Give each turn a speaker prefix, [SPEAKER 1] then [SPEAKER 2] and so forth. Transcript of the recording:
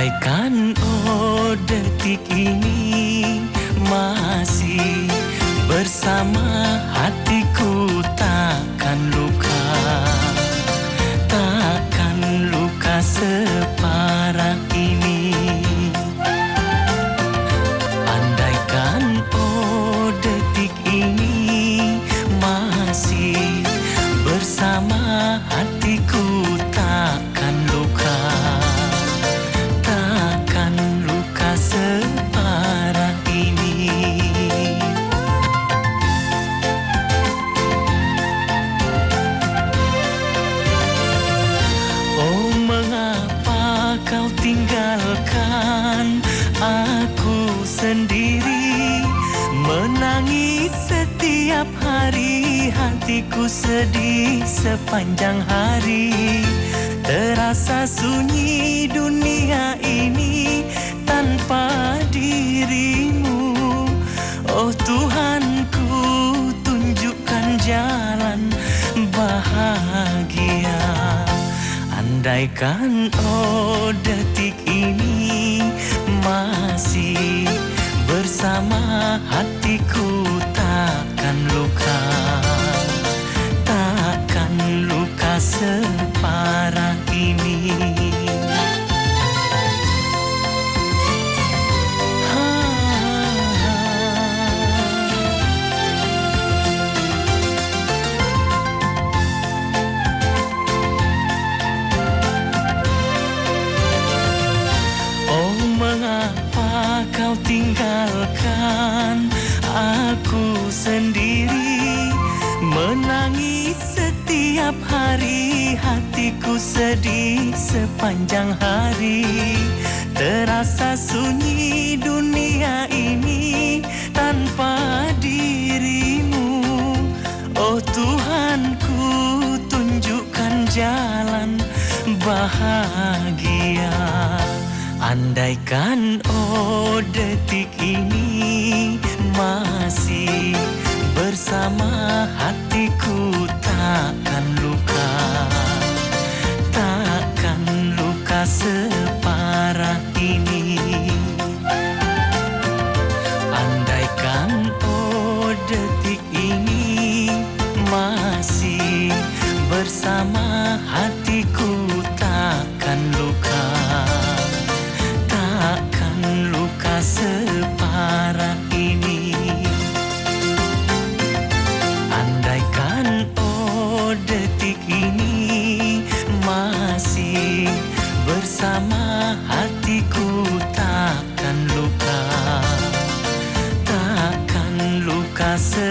[SPEAKER 1] Andaikan oh detik ini masih bersama hatiku kau tinggalkan aku sendiri Menangis setiap hari hatiku sedih sepanjang hari. Terasa sunyi dunia ini tanpa dirimu. Oh Tuhanku tunjukkan jalan bahagia. Andaikan oh hatiku sendiri Menangis setiap hari. Hatiku sedih sepanjang hari. Terasa sunyi dunia ini tanpa dirimu. Oh Tuhanku tunjukkan jalan bahagia. Andaikan oh detik ini masih bersama hatiku takkan luka. Takkan luka separah ini bersama hatiku takkan luka. Takkan luka sedih